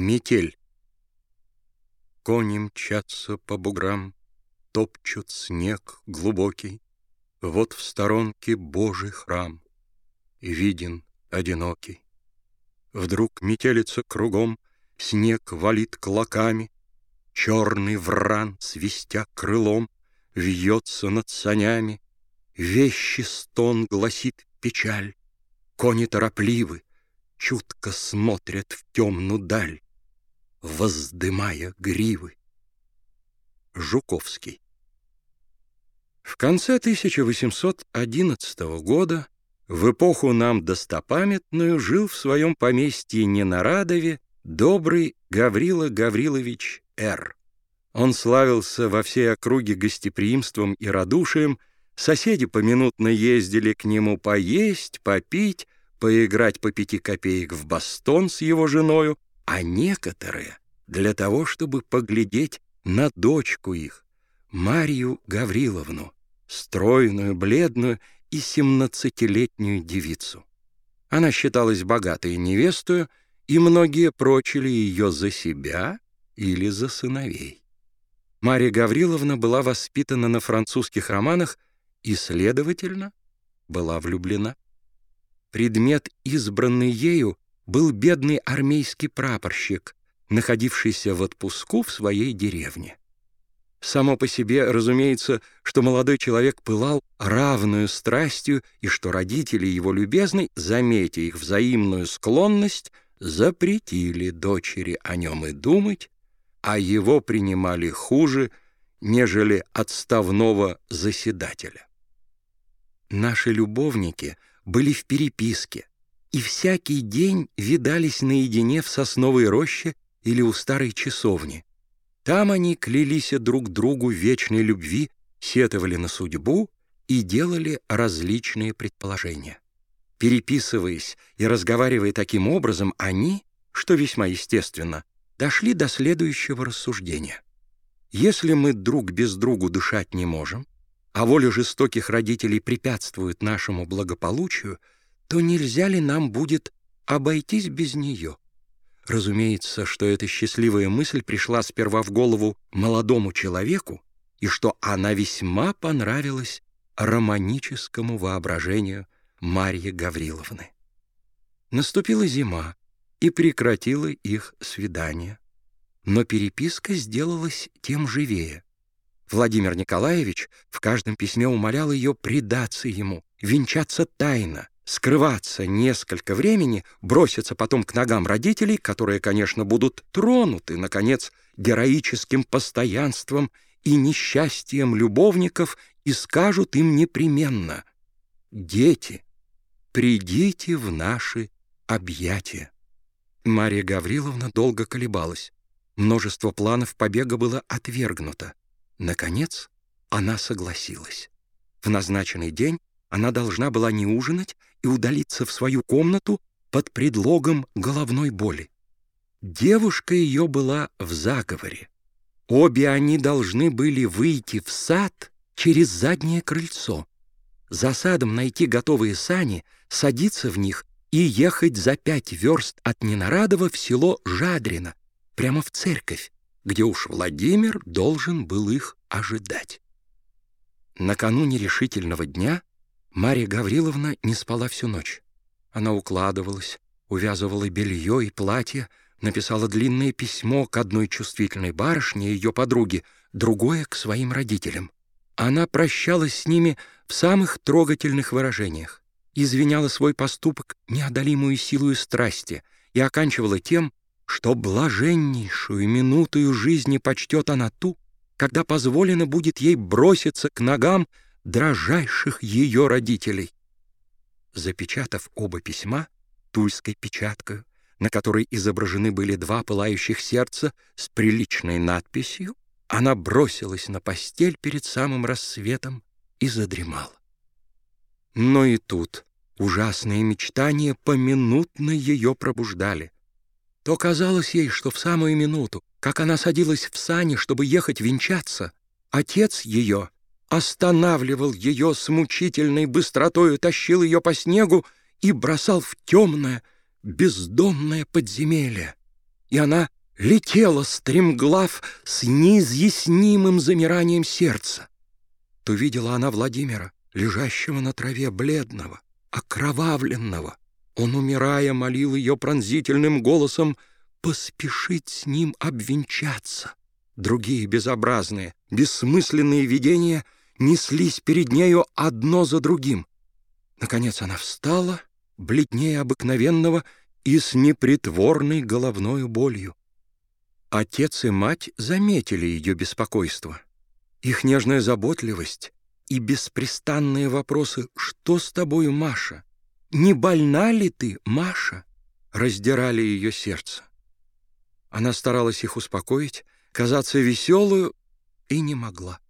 Метель. Кони мчатся по буграм, Топчут снег глубокий. Вот в сторонке Божий храм, Виден одинокий. Вдруг метелица кругом, Снег валит клоками, Черный вран, свистя крылом, Вьется над санями, Вещи стон гласит печаль, Кони торопливы, чутко смотрят в темную даль, воздымая гривы. Жуковский В конце 1811 года, в эпоху нам достопамятную, жил в своем поместье Ненарадове добрый Гаврила Гаврилович Р. Он славился во всей округе гостеприимством и радушием, соседи поминутно ездили к нему поесть, попить, поиграть по пяти копеек в бастон с его женою, а некоторые для того, чтобы поглядеть на дочку их, Марию Гавриловну, стройную, бледную и семнадцатилетнюю девицу. Она считалась богатой невестою, и многие прочили ее за себя или за сыновей. Мария Гавриловна была воспитана на французских романах и, следовательно, была влюблена. Предмет, избранный ею, был бедный армейский прапорщик, находившийся в отпуску в своей деревне. Само по себе, разумеется, что молодой человек пылал равную страстью и что родители его любезной, заметя их взаимную склонность, запретили дочери о нем и думать, а его принимали хуже, нежели отставного заседателя. Наши любовники — были в переписке и всякий день видались наедине в сосновой роще или у старой часовни. Там они клялись друг другу вечной любви, сетовали на судьбу и делали различные предположения. Переписываясь и разговаривая таким образом, они, что весьма естественно, дошли до следующего рассуждения. Если мы друг без другу дышать не можем, а воля жестоких родителей препятствует нашему благополучию, то нельзя ли нам будет обойтись без нее? Разумеется, что эта счастливая мысль пришла сперва в голову молодому человеку, и что она весьма понравилась романическому воображению Марьи Гавриловны. Наступила зима и прекратила их свидание. Но переписка сделалась тем живее. Владимир Николаевич в каждом письме умолял ее предаться ему, венчаться тайно, скрываться несколько времени, броситься потом к ногам родителей, которые, конечно, будут тронуты, наконец, героическим постоянством и несчастьем любовников и скажут им непременно «Дети, придите в наши объятия». Мария Гавриловна долго колебалась. Множество планов побега было отвергнуто. Наконец, она согласилась. В назначенный день она должна была не ужинать и удалиться в свою комнату под предлогом головной боли. Девушка ее была в заговоре. Обе они должны были выйти в сад через заднее крыльцо. За садом найти готовые сани, садиться в них и ехать за пять верст от Ненарадова в село Жадрино, прямо в церковь, где уж Владимир должен был их ожидать. Накануне решительного дня Мария Гавриловна не спала всю ночь. Она укладывалась, увязывала белье и платье, написала длинное письмо к одной чувствительной барышне, ее подруге, другое — к своим родителям. Она прощалась с ними в самых трогательных выражениях, извиняла свой поступок неодолимую силою страсти и оканчивала тем, что блаженнейшую минутою жизни почтет она ту, когда позволено будет ей броситься к ногам дрожайших ее родителей. Запечатав оба письма тульской печаткой, на которой изображены были два пылающих сердца с приличной надписью, она бросилась на постель перед самым рассветом и задремала. Но и тут ужасные мечтания поминутно ее пробуждали — то казалось ей, что в самую минуту, как она садилась в сани, чтобы ехать венчаться, отец ее останавливал ее с мучительной быстротою, тащил ее по снегу и бросал в темное, бездонное подземелье. и она летела стремглав с неизъяснимым замиранием сердца. То видела она Владимира, лежащего на траве бледного, окровавленного. Он, умирая, молил ее пронзительным голосом поспешить с ним обвенчаться. Другие безобразные, бессмысленные видения неслись перед нею одно за другим. Наконец она встала, бледнее обыкновенного и с непритворной головной болью. Отец и мать заметили ее беспокойство. Их нежная заботливость и беспрестанные вопросы «Что с тобою, Маша? Не больна ли ты, Маша?» раздирали ее сердце. Она старалась их успокоить, казаться веселую и не могла.